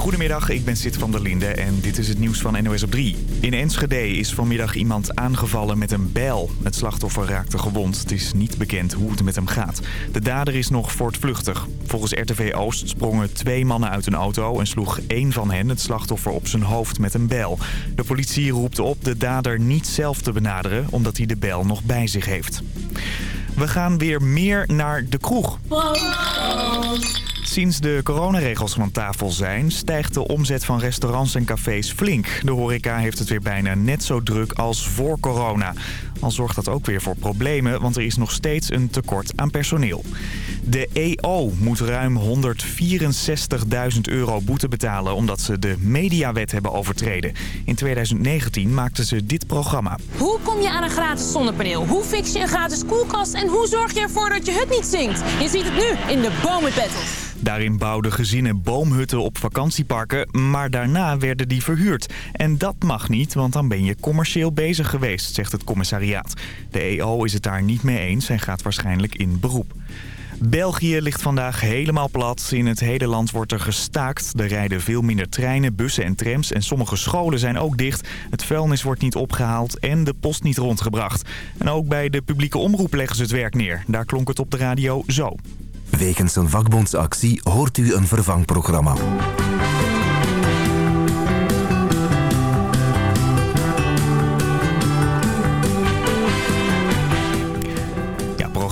Goedemiddag, ik ben Sid van der Linde en dit is het nieuws van NOS op 3. In Enschede is vanmiddag iemand aangevallen met een bijl. Het slachtoffer raakte gewond. Het is niet bekend hoe het met hem gaat. De dader is nog voortvluchtig. Volgens RTV Oost sprongen twee mannen uit een auto... en sloeg één van hen het slachtoffer op zijn hoofd met een bijl. De politie roept op de dader niet zelf te benaderen... omdat hij de bijl nog bij zich heeft. We gaan weer meer naar de kroeg. Sinds de coronaregels van tafel zijn, stijgt de omzet van restaurants en cafés flink. De horeca heeft het weer bijna net zo druk als voor corona. Al zorgt dat ook weer voor problemen, want er is nog steeds een tekort aan personeel. De EO moet ruim 164.000 euro boete betalen omdat ze de mediawet hebben overtreden. In 2019 maakten ze dit programma. Hoe kom je aan een gratis zonnepaneel? Hoe fix je een gratis koelkast? En hoe zorg je ervoor dat je hut niet zinkt? Je ziet het nu in de Bomen Battles. Daarin bouwden gezinnen boomhutten op vakantieparken, maar daarna werden die verhuurd. En dat mag niet, want dan ben je commercieel bezig geweest, zegt het commissariaat. De EO is het daar niet mee eens en gaat waarschijnlijk in beroep. België ligt vandaag helemaal plat. In het hele land wordt er gestaakt. Er rijden veel minder treinen, bussen en trams en sommige scholen zijn ook dicht. Het vuilnis wordt niet opgehaald en de post niet rondgebracht. En ook bij de publieke omroep leggen ze het werk neer. Daar klonk het op de radio zo. Wegens een vakbondsactie hoort u een vervangprogramma.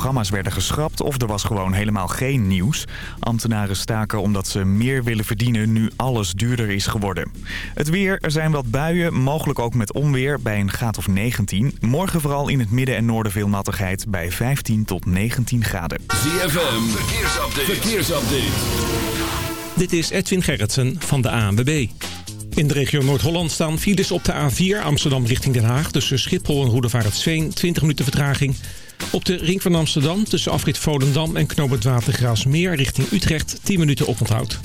Programma's werden geschrapt of er was gewoon helemaal geen nieuws. Ambtenaren staken omdat ze meer willen verdienen nu alles duurder is geworden. Het weer, er zijn wat buien, mogelijk ook met onweer bij een graad of 19. Morgen vooral in het midden en noorden veel nattigheid bij 15 tot 19 graden. ZFM, verkeersupdate. verkeersupdate. Dit is Edwin Gerritsen van de ANWB. In de regio Noord-Holland staan files op de A4 Amsterdam richting Den Haag... tussen Schiphol en Roedevaartsveen, 20 minuten vertraging... Op de ring van Amsterdam tussen afrit Volendam en Knoop richting Utrecht 10 minuten oponthoud.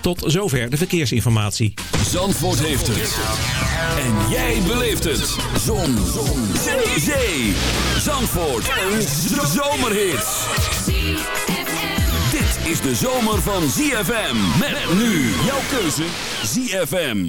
Tot zover de verkeersinformatie. Zandvoort heeft het. En jij beleeft het. Zon. Zon. Zandvoort. Een zomerhit. Dit is de zomer van ZFM. Met nu jouw keuze ZFM.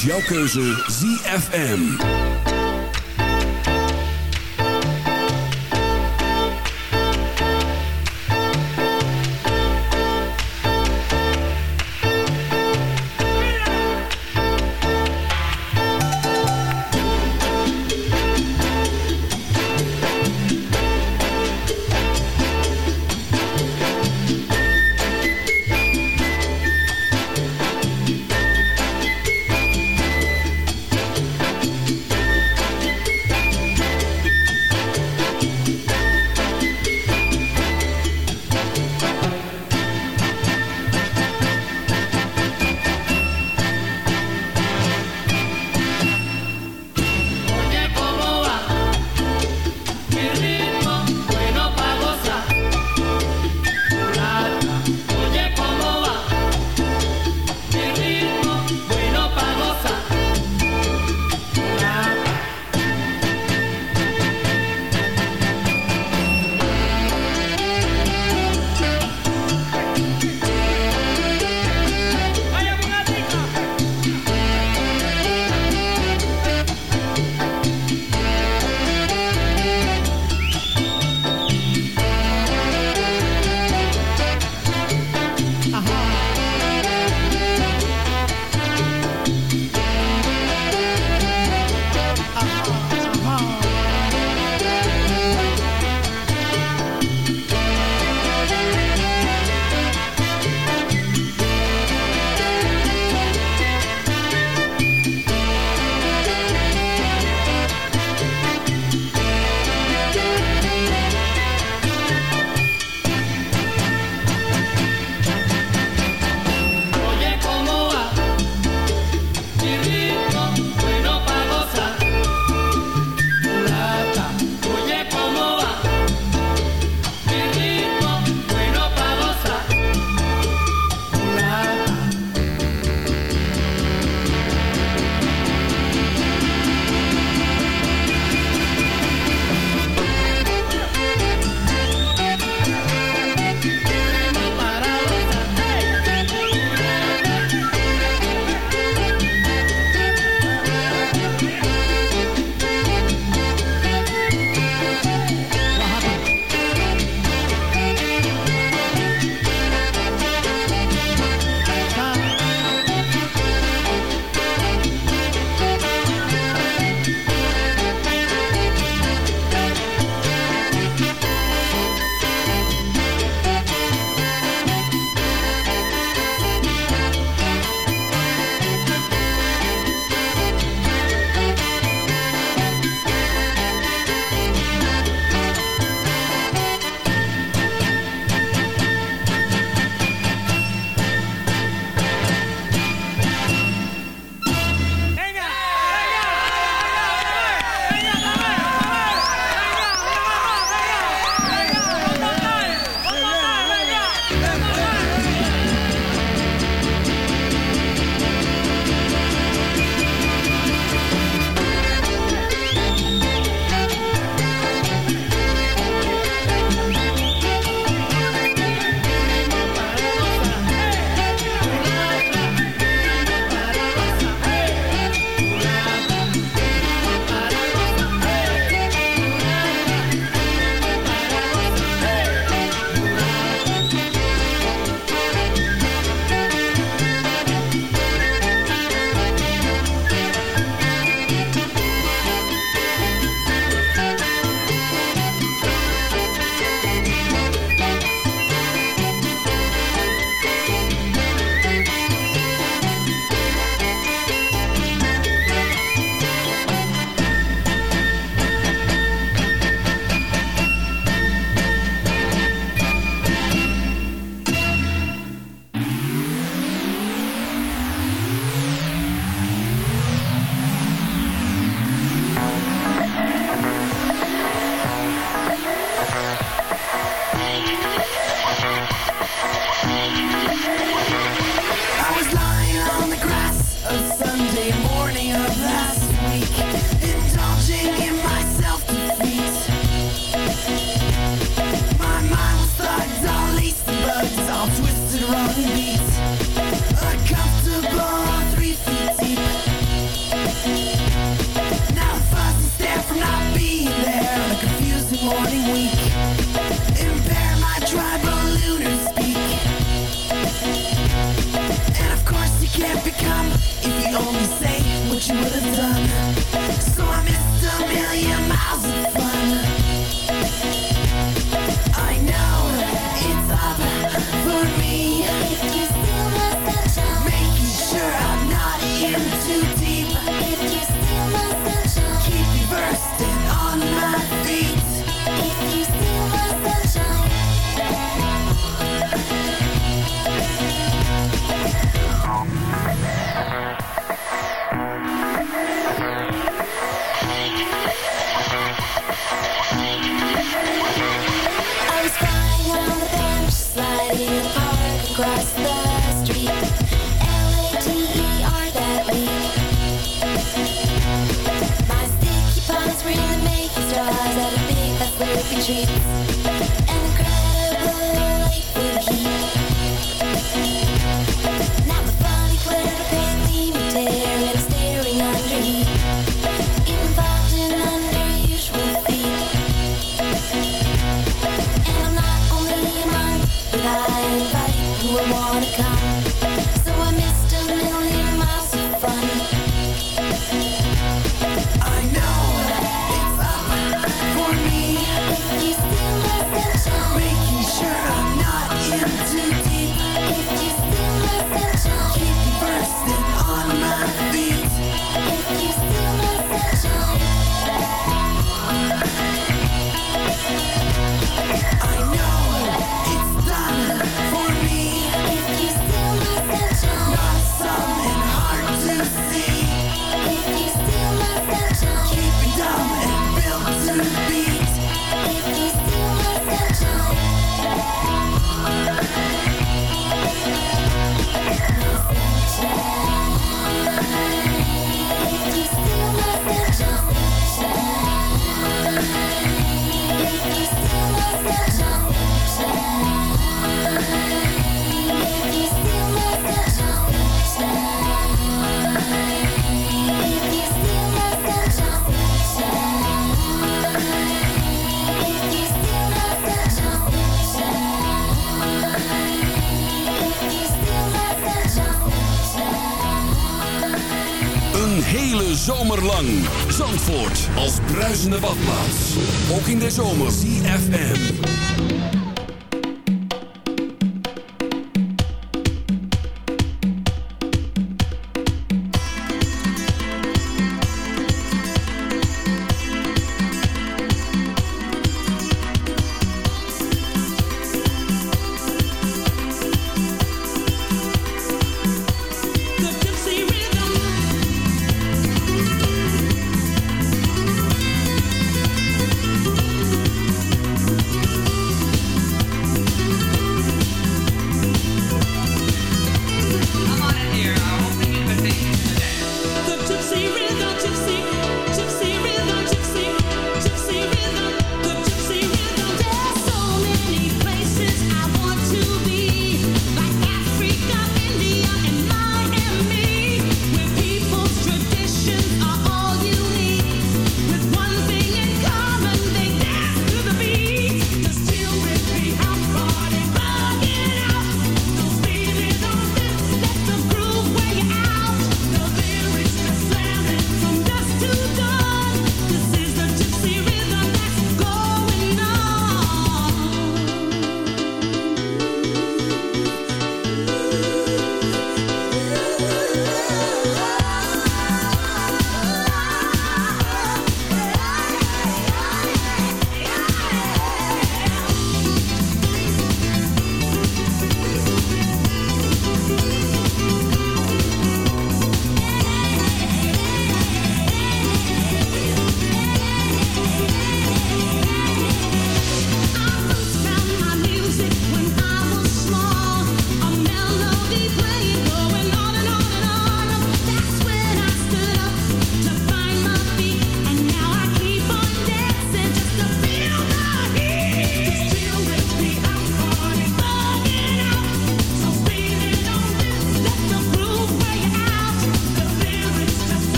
is jouw keuze ZFM.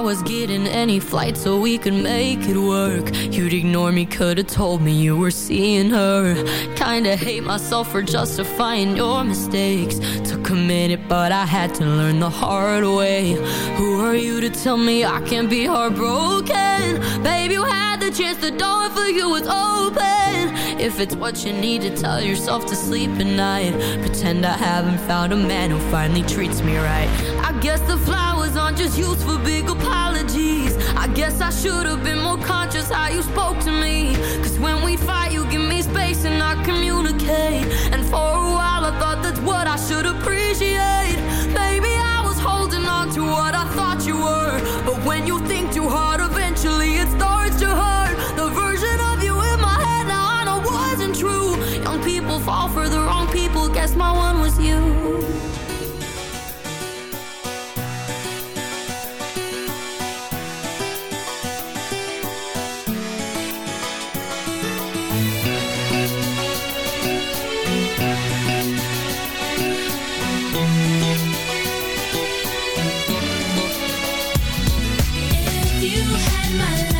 I was getting any flight so we could make it work. You'd ignore me, could've told me you were seeing her. Kinda hate myself for justifying your mistakes. Took a minute, but I had to learn the hard way. Who are you to tell me I can't be heartbroken? Baby, you had chance, the door for you was open. If it's what you need to tell yourself to sleep at night, pretend I haven't found a man who finally treats me right. I guess the flowers aren't just used for big apologies. I guess I should have been more conscious how you spoke to me. Cause when we fight, you give me space and I communicate. And for a while, I thought that's what I should appreciate. Maybe I was holding on to what I thought you were. But when you think you had my love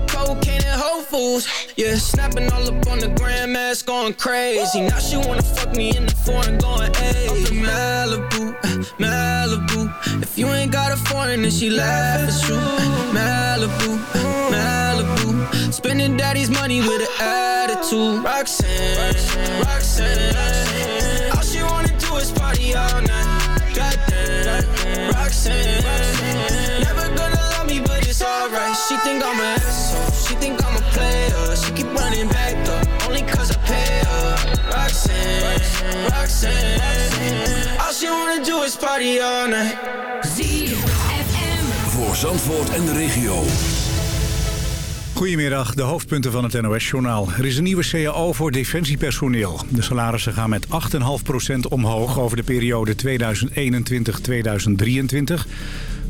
Whole yeah. Snapping all up on the grandmas, going crazy. Now she wanna fuck me in the foreign, going, in Malibu, Malibu. If you ain't got a foreign, then she laugh, true. Uh, Malibu, Malibu. Spending daddy's money with an attitude. Roxanne, Roxanne. All she wanna do is party all night. Goddamn, Roxanne. Never Roxanne, Roxanne. All she wanna do is party all night. Voor Zandvoort en de regio. Goedemiddag, de hoofdpunten van het NOS-journaal. Er is een nieuwe CAO voor defensiepersoneel. De salarissen gaan met 8,5% omhoog over de periode 2021-2023.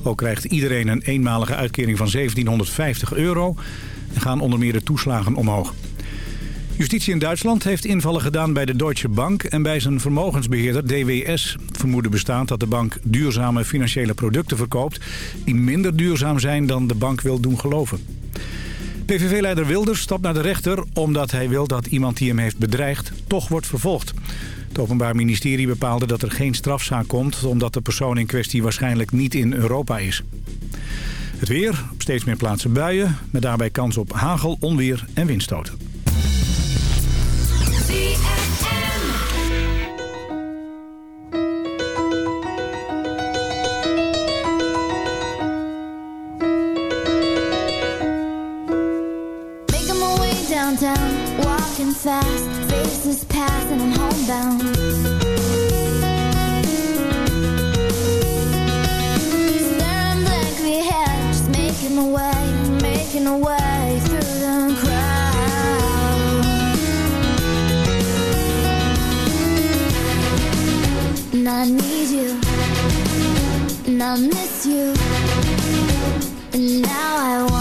Ook krijgt iedereen een eenmalige uitkering van 1750 euro. En gaan onder meer de toeslagen omhoog. Justitie in Duitsland heeft invallen gedaan bij de Deutsche Bank en bij zijn vermogensbeheerder DWS. Vermoeden bestaat dat de bank duurzame financiële producten verkoopt... die minder duurzaam zijn dan de bank wil doen geloven. PVV-leider Wilders stapt naar de rechter omdat hij wil dat iemand die hem heeft bedreigd toch wordt vervolgd. Het Openbaar Ministerie bepaalde dat er geen strafzaak komt omdat de persoon in kwestie waarschijnlijk niet in Europa is. Het weer, op steeds meer plaatsen buien, met daarbij kans op hagel, onweer en windstoten. Fast, faces pass and I'm homebound. Staring blankly ahead, just making my way, making my way through the crowd. And I need you, and I miss you, and now I wonder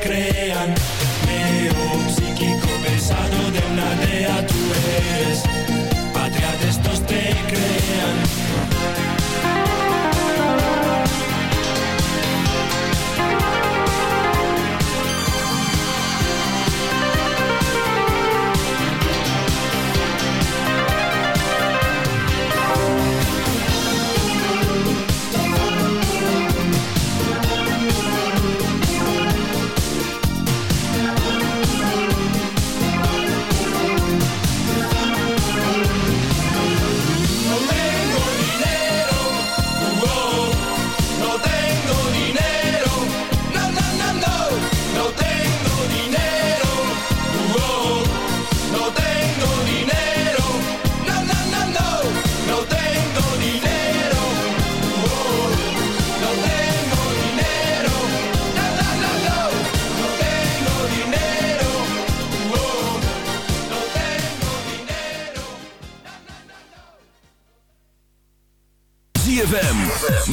Crean